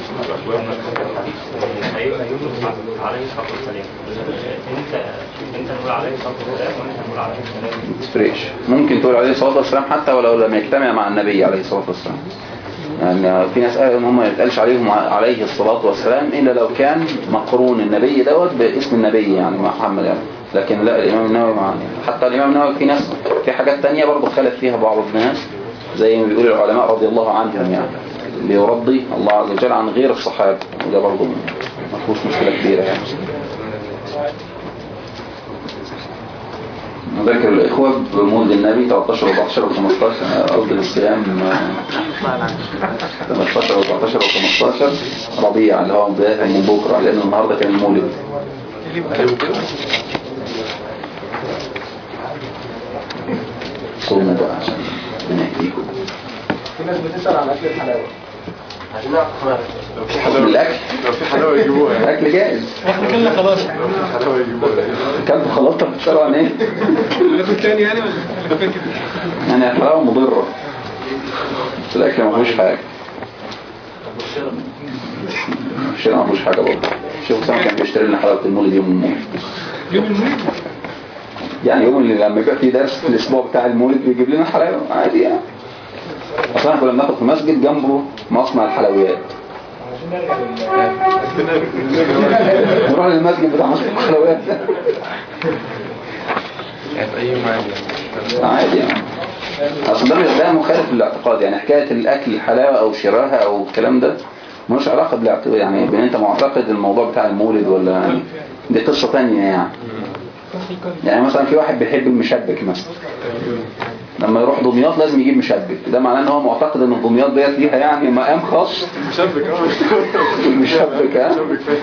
الصلاه الصلاه تفرقش ممكن تقول عليه الصلاة والسلام حتى ولو لم يجتمع مع النبي عليه الصلاة والسلام. يعني في ناس قالوا إن هم ما يتقالش عليهم عليه الصلاة والسلام إلا لو كان مقرون النبي دوت باسم النبي يعني محمد يعني. لكن لا الإمام النووي حتى الإمام النووي في ناس في حاجات تانية برضه خالف فيها بعض الناس. زي ما بيقول العلماء رضي الله عنهم يعني. ليرضي الله عز وجل عن غير الصحابة. وده برضه ما فيهوش مشكلة كبيرة يعني. نذكر الإخوة بمولد النبي 13 و 14 و 15 قصد الصيام 13 و 14 و 15 ربيع اللي هو بداية من بكرة لأن النهاردة كان المولد صوموا بقى عشان في ناس بتسأل عن أكل الحلاوة. عايزين نعرف لو في حلاوة الأكل؟ لو في حلاوة يجيبوها. يعني الأكل جائز إحنا كلنا خلاص. حلاوة يجيبوها. كلت خلطت بتسألوا عن إيه؟ ناكل تاني يعني ولا؟ يعني الحلاوة مضرة. بس الأكل ما فيهوش حاجة. الشارع ما فيهوش حاجة برضه. شوف سامع كان بيشتري لنا حلاوة المولد يوم المولد يوم المولد يعني يوم اللي لما يبقى فيه درس في الأسبوع بتاع المولد بيجيب لنا حلاوة عادي يعني. أصلا إحنا كنا بناخد في مسجد جنبه مصنع الحلويات. نروح للمسجد بتاع مصنع الحلويات ده. في عادي يعني. اصل ده ده مخالف للاعتقاد يعني حكاية الأكل الحلاوة أو شراها أو الكلام ده ملوش علاقة بالاعتقاد يعني بإن أنت معتقد الموضوع بتاع المولد ولا يعني دي قصة ثانية يعني. يعني مثلا في واحد بيحب المشبك مثلا. لما يروح دمياط لازم يجيب مشبك. ده معناه إن هو معتقد إن دمياط ديت ليها يعني مقام خاص. مشبك آه. مشبك فين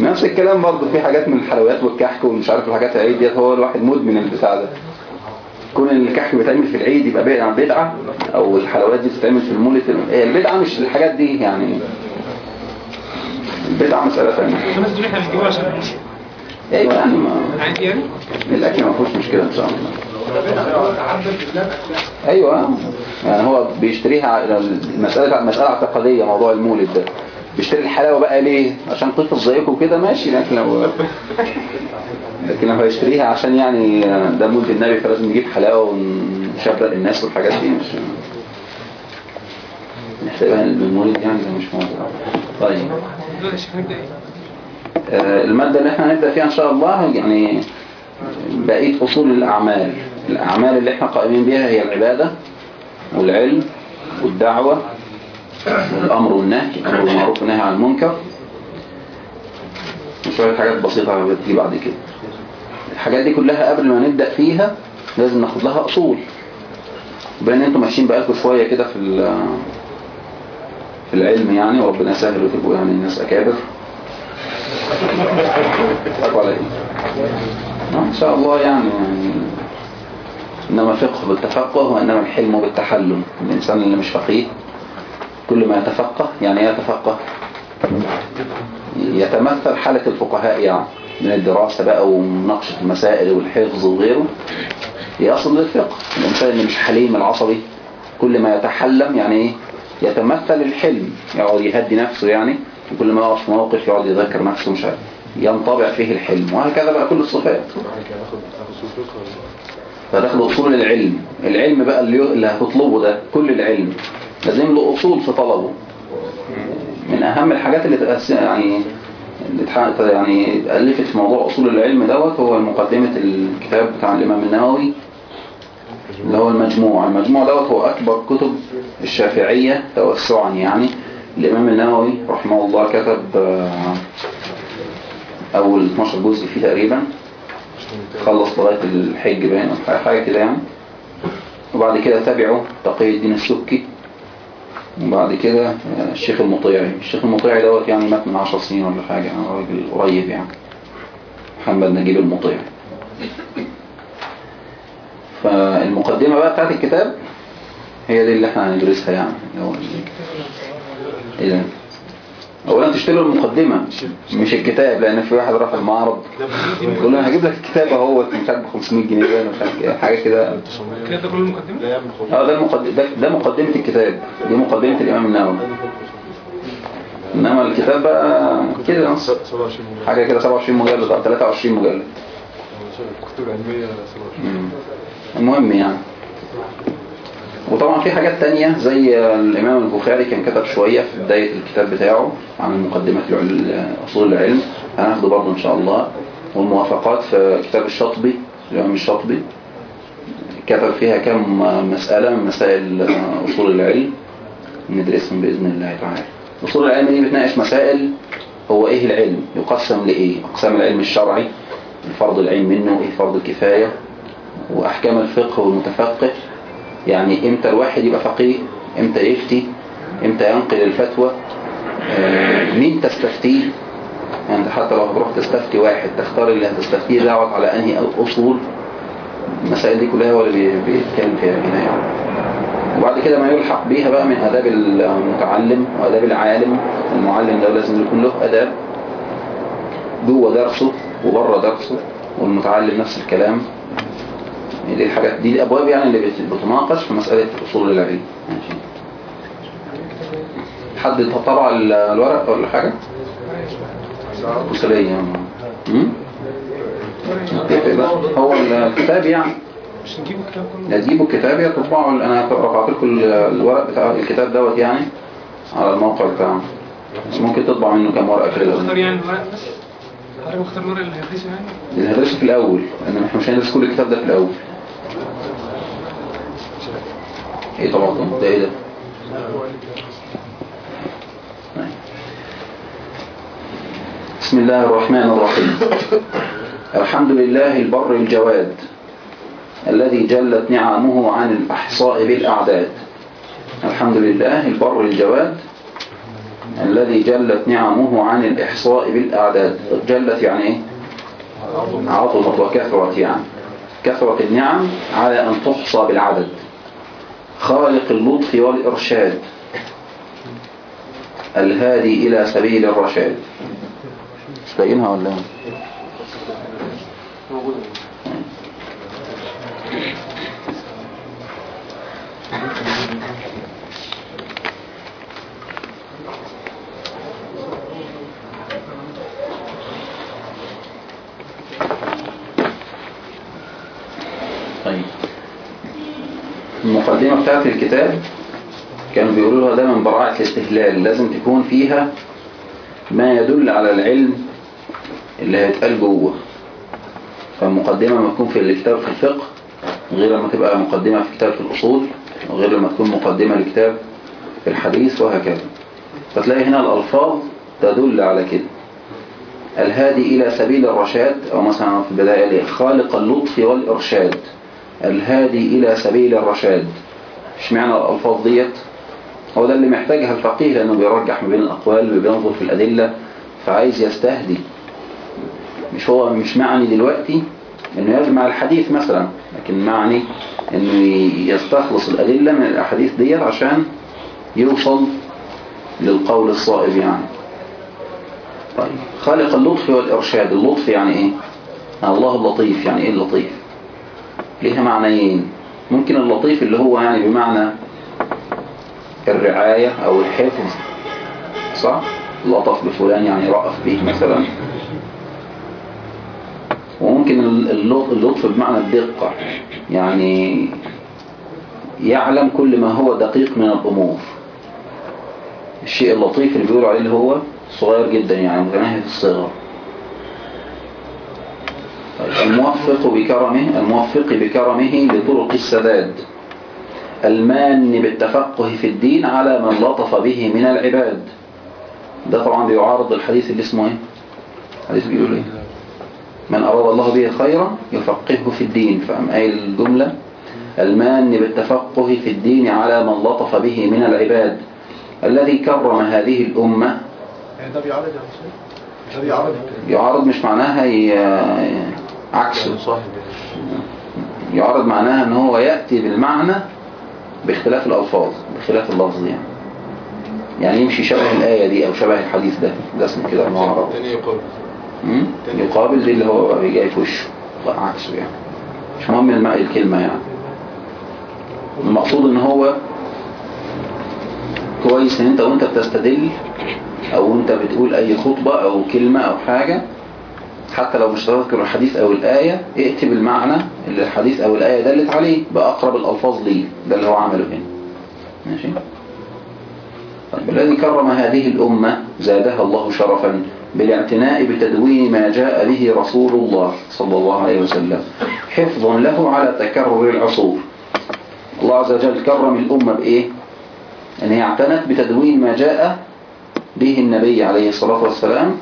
نفس الكلام برضه في حاجات من الحلويات والكحك ومش عارف الحاجات العيد ديت هو الواحد مدمن البتاع ده. كون إن الكحك بيتعمل في العيد يبقى بدعه بدعة أو الحلويات دي بتتعمل في المولد. هي البدعة مش الحاجات دي يعني. البدعة مسألة ثانية أيوه. يعني ما عادي يعني؟ الاكل ما فيهوش مشكلة إن شاء الله. أيوه. يعني هو بيشتريها المسألة مسألة اعتقادية موضوع المولد ده. بيشتري الحلاوة بقى ليه؟ عشان طفل زيكم كده ماشي. لكن لو لكن لو هيشتريها عشان يعني ده مولد النبي فلازم نجيب حلاوة ونشبرق الناس والحاجات دي. مش نحسبها المولد يعني ده مش موضوع. طيب. المادة اللي إحنا هنبدأ فيها إن شاء الله يعني بقية أصول الأعمال. الأعمال اللي إحنا قائمين بها هي العبادة والعلم والدعوة والأمر والنهي الأمر بالمعروف والنهي عن المنكر. وشوية حاجات بسيطة بتيجي بعد كده. الحاجات دي كلها قبل ما نبدأ فيها لازم ناخد لها أصول. بين أنتم ماشيين بقالكم شوية كده في في العلم يعني وربنا يسهل وتبقوا يعني ناس أكابر. عليه إن شاء الله يعني, يعني إنما الفقه بالتفقه وإنما الحلم بالتحلم. الإنسان اللي مش فقيه كل ما يتفقه يعني إيه يتفقه؟ يتمثل حالة الفقهاء يعني من الدراسة بقى ومناقشة المسائل والحفظ وغيره. يصل للفقه. الإنسان اللي مش حليم العصبي كل ما يتحلم يعني إيه؟ يتمثل الحلم يقعد يهدي نفسه يعني. وكل ما يقف في موقف يقعد يذكر نفسه مش عارف. ينطبع فيه الحلم وهكذا بقى كل الصفات. فتاخد أصول العلم. العلم بقى اللي هتطلبه ده كل العلم. لازم له أصول في طلبه. من أهم الحاجات اللي تأس... يعني اللي يعني اتألفت في موضوع أصول العلم دوت هو مقدمة الكتاب بتاع الإمام النووي اللي هو المجموع. المجموع دوت هو أكبر كتب الشافعية توسعا يعني. الإمام النووي رحمه الله كتب آه، أول 12 جزء فيه تقريبا. خلص لغاية الحج باين حاجة- كده يعني. وبعد كده تابعه تقي الدين السبكي. وبعد كده آه، الشيخ المطيعي. الشيخ المطيعي دوت يعني مات من 10 سنين ولا حاجة يعني راجل قريب يعني. محمد نجيب المطيعي. فالمقدمة بقى بتاعت الكتاب هي دي اللي إحنا هندرسها يعني. إيه. ده؟ اولا تشتري المقدمة مش الكتاب لأن في واحد راح المعرض. يقول أنا هجيب لك الكتاب أهو مش عارف ب 500 جنيه ده مش عارف إيه، حاجة كده. كده ده كله المقدمة؟ آه ده المقدم ده, ده مقدمة الكتاب دي مقدمة الإمام النووي. إنما الكتاب بقى كده. نص 27 حاجة كده 27 مجلد أو 23 مجلد. كتب علمية 27 مم. المهم يعني. وطبعا في حاجات تانية زي الإمام البخاري كان كتب شوية في بداية الكتاب بتاعه عن مقدمة أصول العلم. هناخده برضه إن شاء الله. والموافقات في كتاب الشاطبي الإمام الشاطبي كتب فيها كم مسألة من مسائل أصول العلم. ندرسهم بإذن الله تعالى. أصول العلم دي بتناقش مسائل هو إيه العلم؟ يقسم لإيه؟ أقسام العلم الشرعي الفرض العين منه إيه فرض الكفاية وأحكام الفقه والمتفقه. يعني إمتى الواحد يبقى فقيه؟ إمتى يفتي؟ إمتى ينقل الفتوى؟ آه، مين تستفتيه؟ يعني حتى لو هتروح تستفتي واحد تختار اللي هتستفتيه دوت على أنهي أصول؟ المسائل دي كلها هو اللي بي- بيتكلم فيها هنا يعني. وبعد كده ما يلحق بيها بقى من آداب المتعلم وآداب العالم المعلم ده لازم يكون له آداب. جوه درسه وبره درسه والمتعلم نفس الكلام. الحاجات دي الأبواب يعني اللي بت- بتناقش في مسألة أصول العلم ماشي. حد طبع ال- الورق ولا حاجة؟ يفرق بقى. هو الكتاب يعني. مش نجيب الكلام كله؟ تجيبوا الكتاب يا تطبعوا أنا رفعت لكم الورق بتاع الكتاب دوت يعني على الموقع بتاعه. ممكن تطبع منه كام ورقة كده. أختار يعني الورق بس. حضرتك مختار الورق اللي هيدرسه يعني. اللي هندرسه في الأول. لأن إحنا مش هندرس كل الكتاب ده في الأول. إيه طبعا ده إيه ده. بسم الله الرحمن الرحيم. الحمد لله البر الجواد الذي جلت نعمه عن الأحصاء بالأعداد. الحمد لله البر الجواد الذي جلت نعمه عن الإحصاء بالأعداد. جلت يعني إيه؟ عظمت وكثرت يعني. كثرت النعم على أن تحصى بالعدد. خالق اللطف والإرشاد الهادي إلى سبيل الرشاد مش لاقيينها ولا إيه؟ طيب المقدمة بتاعت الكتاب كانوا بيقولوا لها ده من براعة الاستهلال لازم تكون فيها ما يدل على العلم اللي هيتقال جوه. فالمقدمة لما تكون في الكتاب في الفقه غير لما تبقى مقدمة في كتاب في الأصول وغير لما تكون مقدمة لكتاب في الحديث وهكذا. فتلاقي هنا الألفاظ تدل على كده. الهادي إلى سبيل الرشاد أو مثلا في البداية ليه خالق اللطف والإرشاد. الهادي إلى سبيل الرشاد. اشمعنى الألفاظ ديت؟ هو ده اللي محتاجها الفقيه لأنه بيرجح ما بين الأقوال بينظر في الأدلة فعايز يستهدي. مش هو مش معني دلوقتي إنه يجمع الحديث مثلا لكن معني إنه يستخلص الأدلة من الأحاديث ديت عشان يوصل للقول الصائب يعني. طيب خالق اللطف والإرشاد اللطف يعني إيه؟ الله اللطيف يعني إيه اللطيف؟ ليها معنيين. ممكن اللطيف اللي هو يعني بمعنى الرعاية أو الحفظ صح؟ لطف بفلان يعني رأف به مثلا. وممكن اللط- اللطف بمعنى الدقة يعني يعلم كل ما هو دقيق من الأمور. الشيء اللطيف اللي بيقولوا عليه اللي هو صغير جدا يعني متناهي في الصغر الموفق بكرمه الموفق بكرمه لطرق السداد. المان بالتفقه في الدين على من لطف به من العباد. ده طبعا بيعارض الحديث اللي اسمه إيه؟ الحديث بيقول إيه؟ من أراد الله به خيرا يفقهه في الدين. فأم أي الجملة المان بالتفقه في الدين على من لطف به من العباد. الذي كرم هذه الأمة. ده بيعرض يا حسين ده بيعرض يعارض مش معناها ي- عكسه صاحب يعارض معناها إن هو يأتي بالمعنى باختلاف الألفاظ باختلاف اللفظ يعني. يعني يمشي شبه الآية دي أو شبه الحديث ده ده اسمه كده معارضة تاني يقابل. دي اللي هو جاي في وشه. عكسه يعني. مش مهم الم- الكلمة يعني. المقصود إن هو كويس إن أنت وأنت بتستدل أو أنت بتقول أي خطبة أو كلمة أو حاجة حتى لو مش تذكر الحديث أو الآية اكتب المعنى اللي الحديث أو الآية دلت عليه بأقرب الألفاظ ليه ده اللي هو عمله هنا. ماشي؟ طيب الذي كرم هذه الأمة زادها الله شرفا بالاعتناء بتدوين ما جاء به رسول الله صلى الله عليه وسلم حفظا له على تكرر العصور. الله عز وجل كرم الأمة بإيه؟ أن هي اعتنت بتدوين ما جاء به النبي عليه الصلاة والسلام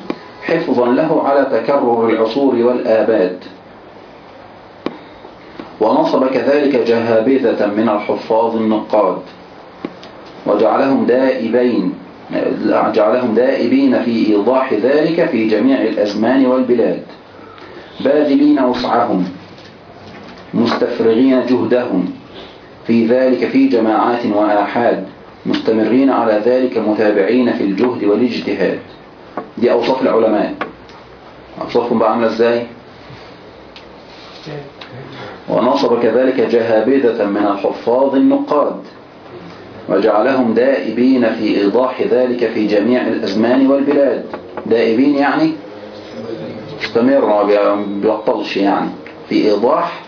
حفظا له على تكرر العصور والآباد. ونصب كذلك جهابذة من الحفاظ النقاد. وجعلهم دائبين جعلهم دائبين في إيضاح ذلك في جميع الأزمان والبلاد. باذلين وسعهم مستفرغين جهدهم في ذلك في جماعات وآحاد مستمرين على ذلك متابعين في الجهد والاجتهاد. دي أوصاف العلماء. أوصافهم بقى عاملة إزاي؟ ونصب كذلك جهابذة من الحفاظ النقاد وجعلهم دائبين في إيضاح ذلك في جميع الأزمان والبلاد. دائبين يعني؟ مستمر ما بيبطلش يعني. في إيضاح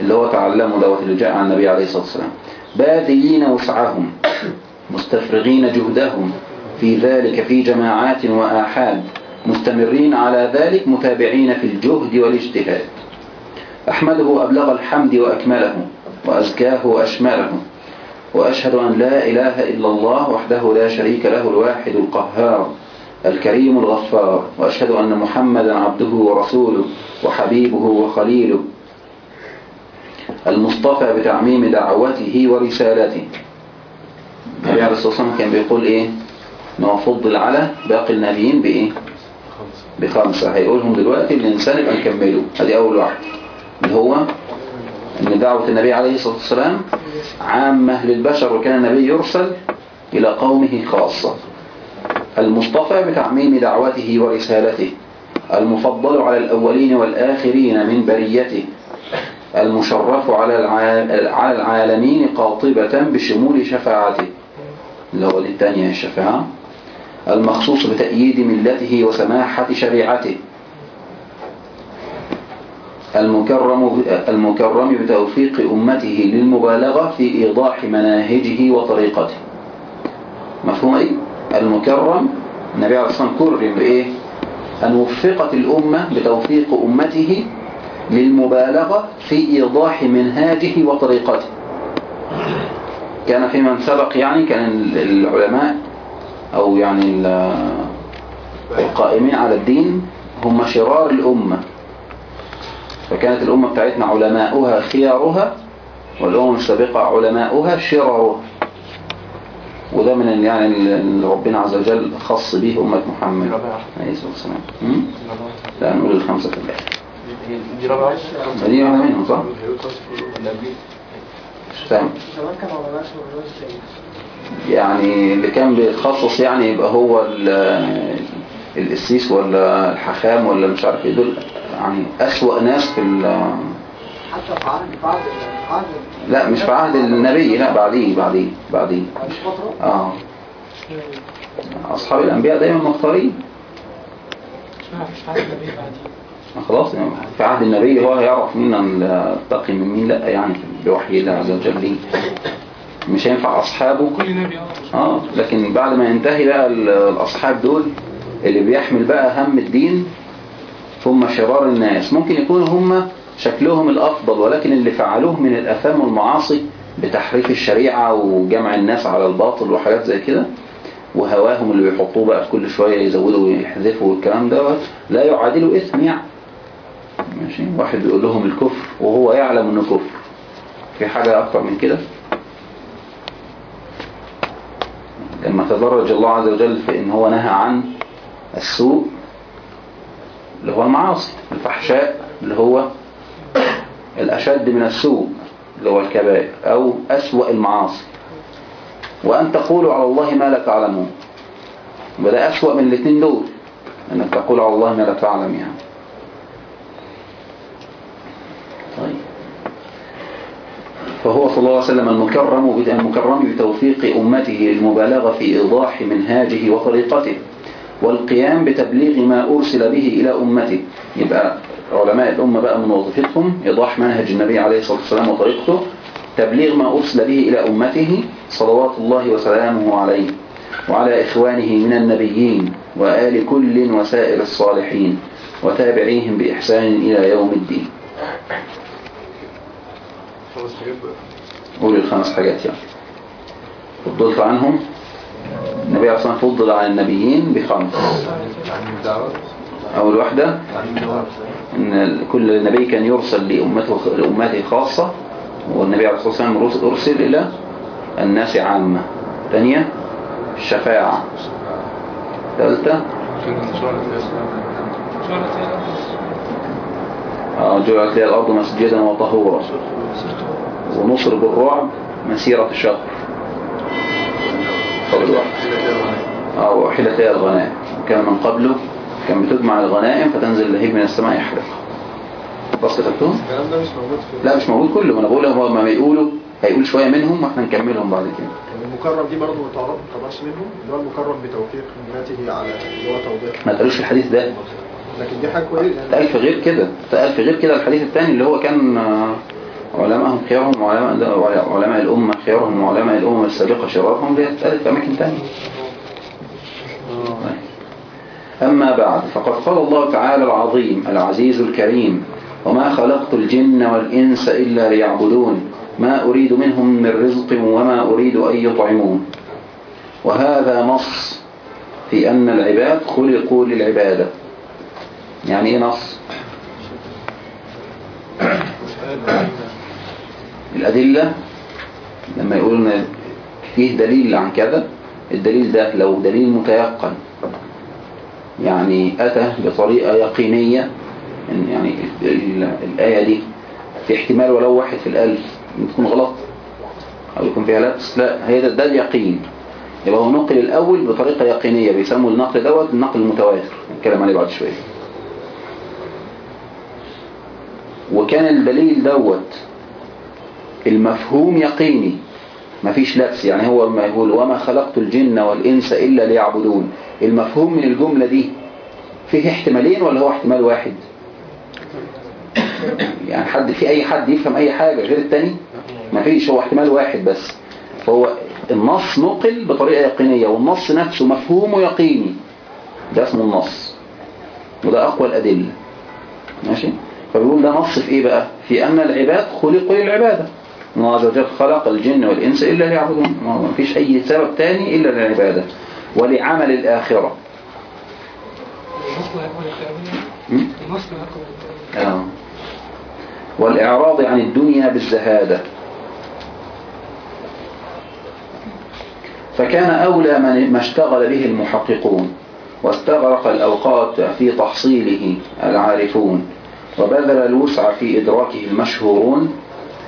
اللي هو تعلمه دوت اللي جاء عن النبي عليه الصلاة والسلام. باذلين وسعهم مستفرغين جهدهم في ذلك في جماعات وآحاد مستمرين على ذلك متابعين في الجهد والاجتهاد. أحمده أبلغ الحمد وأكمله وأزكاه وأشمله. وأشهد أن لا إله إلا الله وحده لا شريك له الواحد القهار الكريم الغفار. وأشهد أن محمدا عبده ورسوله وحبيبه وخليله. المصطفى بتعميم دعوته ورسالته. النبي عليه الصلاة والسلام كان بيقول إيه؟ إنه فضل على باقي النبيين بإيه؟ بخمسة. هيقولهم دلوقتي الإنسان يبقى نكمله هذه أول واحد. اللي هو أن دعوة النبي عليه الصلاة والسلام عامة للبشر وكان النبي يرسل إلى قومه خاصة. المصطفى بتعميم دعوته ورسالته. المفضل على الأولين والآخرين من بريته. المشرف على الع- على العالمين قاطبة بشمول شفاعته. اللي هو الثانية الشفاعة المخصوص بتأييد ملته وسماحة شريعته المكرم المكرم بتوفيق أمته للمبالغة في إيضاح مناهجه وطريقته مفهوم إيه؟ المكرم النبي عليه الصلاة والسلام كرم بإيه؟ أن وفقت الأمة بتوفيق أمته للمبالغة في إيضاح منهاجه وطريقته كان في من سبق يعني كان العلماء أو يعني ال- القائمين على الدين هم شرار الأمة. فكانت الأمة بتاعتنا علماؤها خيارها والأمم السابقة علماؤها شرارها. وده من يعني ال- اللي ربنا عز وجل خص به أمة محمد عليه الصلاة والسلام? لا نقول الخمسة في الآخر. دي رابعة؟ دي واحدة منهم صح؟ مش فاهم يعني اللي كان بيتخصص يعني يبقى هو ال- القسيس ولا الحخام ولا مش عارف إيه دول يعني أسوأ ناس في ال- حتى في عهد بعد عهد لا مش في عهد النبي لا بعديه بعديه بعديه. آه. أصحاب الأنبياء دايما مختارين. ما خلاص يعني في عهد النبي هو هيعرف مين التقي من مين لا يعني بوحي الله عز وجل. ليه مش هينفع أصحابه. كل نبي آه آه لكن بعد ما ينتهي بقى ال- الأصحاب دول اللي بيحمل بقى هم الدين هم شرار الناس. ممكن يكونوا هم شكلهم الأفضل ولكن اللي فعلوه من الأثام والمعاصي بتحريف الشريعة وجمع الناس على الباطل وحاجات زي كده وهواهم اللي بيحطوه بقى كل شوية يزودوا ويحذفوا والكلام ده لا يعادلوا إثم يعني. ماشي؟ واحد بيقول لهم الكفر وهو يعلم إنه كفر. في حاجة أكتر من كده؟ لما تدرج الله عز وجل في إن هو نهى عن السوء اللي هو المعاصي الفحشاء اللي هو الأشد من السوء اللي هو الكبائر أو أسوأ المعاصي. وأن تقولوا على الله ما لا تعلمون. وده أسوأ من الاثنين دول أنك تقول على الله ما لا تعلم يعني. فهو صلى الله عليه وسلم المكرم المكرم بتوفيق أمته للمبالغة في إيضاح منهاجه وطريقته والقيام بتبليغ ما أرسل به إلى أمته. يبقى علماء الأمة بقى من وظيفتهم إيضاح منهج النبي عليه الصلاة والسلام وطريقته تبليغ ما أرسل به إلى أمته صلوات الله وسلامه عليه وعلى إخوانه من النبيين وآل كل وسائر الصالحين وتابعيهم بإحسان إلى يوم الدين. بقى. قول الخمس حاجات يعني فضلت عنهم. النبي عليه الصلاة فضل عن النبيين بخمس. أول واحدة إن كل نبي كان يرسل لأمته, لأمته خاصة والنبي عليه الصلاة والسلام رس- أرسل إلى الناس عامة. ثانية الشفاعة. ثالثة آه، جعلت لي الأرض مسجدا وطهورا. ونصر بالرعب مسيرة شهر فضل واحد آه لها الغنائم. كان من قبله كان بتجمع الغنائم فتنزل لهيب من السماء يحرق. بس كتبتهم؟ لا مش موجود كله. ما أنا بقول هو ما بيقولوا هيقول شوية منهم وإحنا نكملهم بعد كده. المكرم دي برضه تعرف- تعرفش منهم؟ اللي هو المكرم بتوفيق امته على اللي هو توضيح. ما تقولوش في الحديث ده. لكن دي حاجة كويسة. يعني اتقال في غير كده. اتقال في غير كده الحديث الثاني اللي هو كان آه، علماءهم خيارهم وعلماء علماء الأمة خيارهم وعلماء الأمم السابقة شرارهم دي اتقالت في أماكن تانية أما بعد فقد قال الله تعالى العظيم العزيز الكريم وما خلقت الجن والإنس إلا ليعبدون ما أريد منهم من رزق وما أريد أن يطعمون وهذا نص في أن العباد خلقوا للعبادة يعني إيه نص الأدلة لما يقول إن فيه دليل عن كذا الدليل ده لو دليل متيقن يعني أتى بطريقة يقينية يعني ال- الآية دي في احتمال ولو واحد في الألف تكون غلط أو يكون فيها لبس لا هي ده, ده اليقين. يبقى هو نقل الأول بطريقة يقينية بيسموا النقل دوت النقل المتواتر نتكلم عليه بعد شوية. وكان الدليل دوت المفهوم يقيني. مفيش لبس يعني هو ما يقول وما خلقت الجن والإنس إلا ليعبدون. المفهوم من الجملة دي فيه احتمالين ولا هو احتمال واحد؟ يعني حد في أي حد يفهم أي حاجة غير التاني؟ مفيش هو احتمال واحد بس. فهو النص نقل بطريقة يقينية والنص نفسه مفهومه يقيني. ده اسمه النص. وده أقوى الأدلة. ماشي؟ فبيقول ده نص في إيه بقى؟ في أن العباد خلقوا للعبادة. الله عز وجل خلق الجن والإنس إلا ليعبدون. ما فيش أي سبب تاني إلا للعبادة ولعمل الآخرة. آه. والإعراض عن الدنيا بالزهادة. فكان أولى من ما اشتغل به المحققون. واستغرق الأوقات في تحصيله العارفون. وبذل الوسع في إدراكه المشهورون.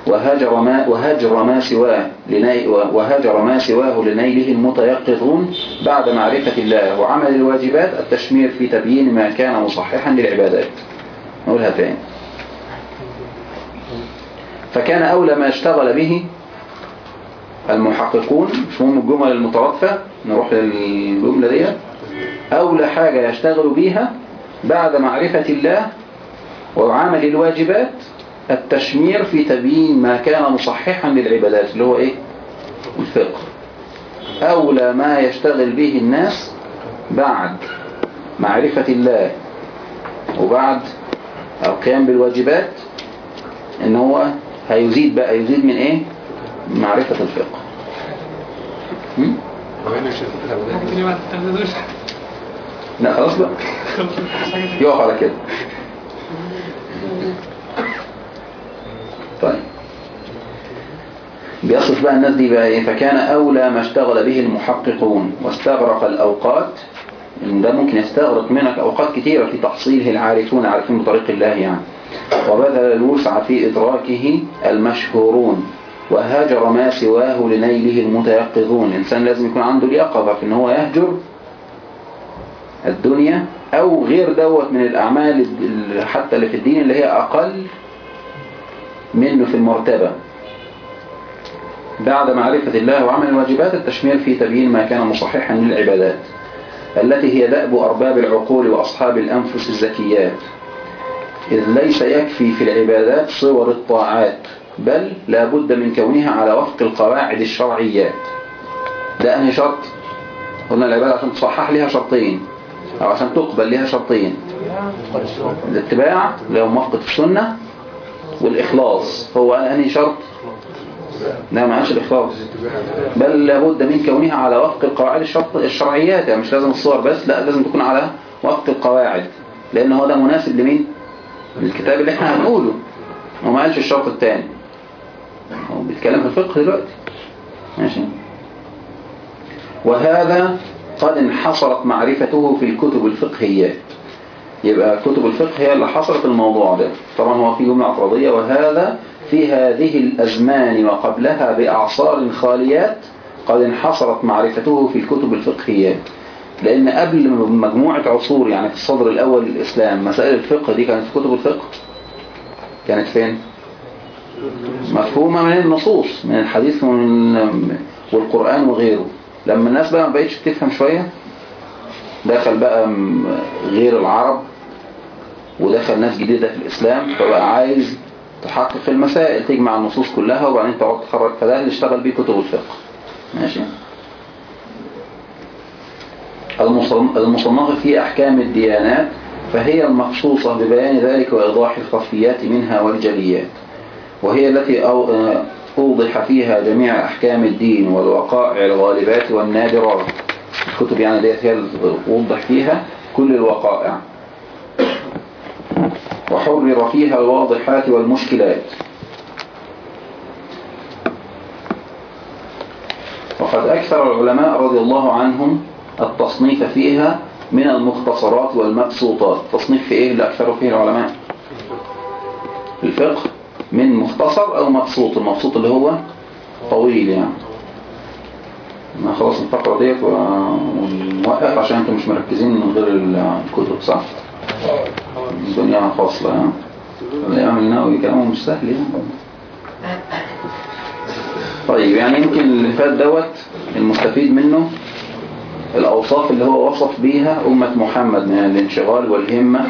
وهجر ما, وهجر ما سواه لني وهجر ما سواه لنيله المتيقظون بعد معرفة الله وعمل الواجبات التشمير في تبيين ما كان مصححا للعبادات. نقولها تاني فكان أولى ما اشتغل به المحققون مش مهم الجمل المترادفة نروح للجملة دي. أولى حاجة يشتغل بيها بعد معرفة الله وعمل الواجبات التشمير في تبيين ما كان مصححا للعبادات اللي هو إيه؟ الفقه. أولى ما يشتغل به الناس بعد معرفة الله وبعد القيام بالواجبات إن هو هيزيد بقى يزيد من إيه؟ معرفة الفقه. لا خلاص بقى. يقف على كده. طيب. بيصف بقى الناس دي بقى إيه؟ فكان أولى ما اشتغل به المحققون واستغرق الأوقات إن ده ممكن يستغرق منك أوقات كتيرة في تحصيله العارفون عارفين بطريق الله يعني. وبذل الوسع في إدراكه المشهورون وهاجر ما سواه لنيله المتيقظون. الإنسان لازم يكون عنده اليقظة في إن هو يهجر الدنيا أو غير دوت من الأعمال ال- حتى اللي في الدين اللي هي أقل منه في المرتبة. بعد معرفة الله وعمل الواجبات التشمير في تبيين ما كان مصححا للعبادات التي هي دأب أرباب العقول وأصحاب الأنفس الزكيات. إذ ليس يكفي في العبادات صور الطاعات بل لا بد من كونها على وفق القواعد الشرعيات. ده أنهي شرط؟ قلنا العبادة عشان تصحح لها شرطين أو عشان تقبل لها شرطين. الاتباع هو موافقة السنة والإخلاص. هو أنهي شرط؟ لا ما قالش الإخلاص. بل لابد من كونها على وفق القواعد الشرط الشرعيات. يعني مش لازم الصور بس لا لازم تكون على وفق القواعد. لأن هو ده مناسب لمين؟ للكتاب اللي إحنا هنقوله. هو ما قالش الشرط الثاني. هو بيتكلم في الفقه دلوقتي. ماشي؟ وهذا قد انحصرت معرفته في الكتب الفقهيات يبقى كتب الفقه هي اللي حصرت الموضوع ده. طبعا هو في جملة اعتراضية وهذا في هذه الأزمان وقبلها بأعصار خاليات قد انحصرت معرفته في الكتب الفقهيات لأن قبل مجموعة عصور يعني في الصدر الأول للإسلام مسائل الفقه دي كانت في كتب الفقه؟ كانت فين؟ مفهومة من النصوص من الحديث ومن والقرآن وغيره. لما الناس بقى ما بقتش بتفهم شوية دخل بقى غير العرب ودخل ناس جديدة في الإسلام فبقى عايز تحقق في المسائل تجمع النصوص كلها وبعدين تقعد تخرج فده اللي اشتغل بيه كتب الفقه. ماشي؟ المصن- المصنفة في أحكام الديانات فهي المخصوصة ببيان ذلك وإيضاح الخفيات منها والجليات وهي التي أو- أوضح فيها جميع أحكام الدين والوقائع الغالبات والنادرات. الكتب يعني ديت هي اللي وضح فيها كل الوقائع. وحرر فيها الواضحات والمشكلات. وقد أكثر العلماء رضي الله عنهم التصنيف فيها من المختصرات والمبسوطات. تصنيف في إيه اللي أكثروا فيه العلماء؟ الفقه من مختصر أو مبسوط؟ المبسوط اللي هو طويل يعني. ما خلاص الفقرة ديت ونوقف عشان أنتم مش مركزين من غير الكتب صح؟ الدنيا فاصلة ها؟ الإمام النووي كلامه مش سهل يعني طيب يعني يمكن اللي فات دوت المستفيد منه الأوصاف اللي هو وصف بيها أمة محمد من الانشغال والهمة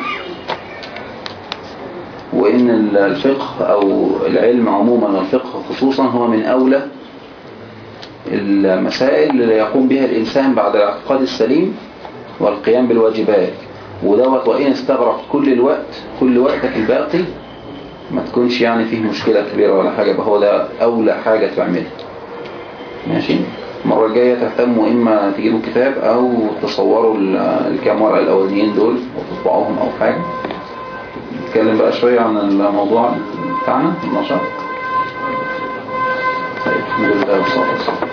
وإن الفقه أو العلم عموما والفقه خصوصا هو من أولى المسائل اللي يقوم بها الإنسان بعد الاعتقاد السليم والقيام بالواجبات ودوت وإن استغرق كل الوقت كل وقتك الباقي ما تكونش يعني فيه مشكلة كبيرة ولا حاجة هو ده أولى حاجة تعملها. ماشي؟ المرة الجاية تهتموا إما تجيبوا كتاب أو تصوروا الكام ورقة الأولانيين دول وتطبعوهم أو حاجة. نتكلم بقى شوية عن الموضوع بتاعنا النشاط. طيب الحمد لله والصلاة والسلام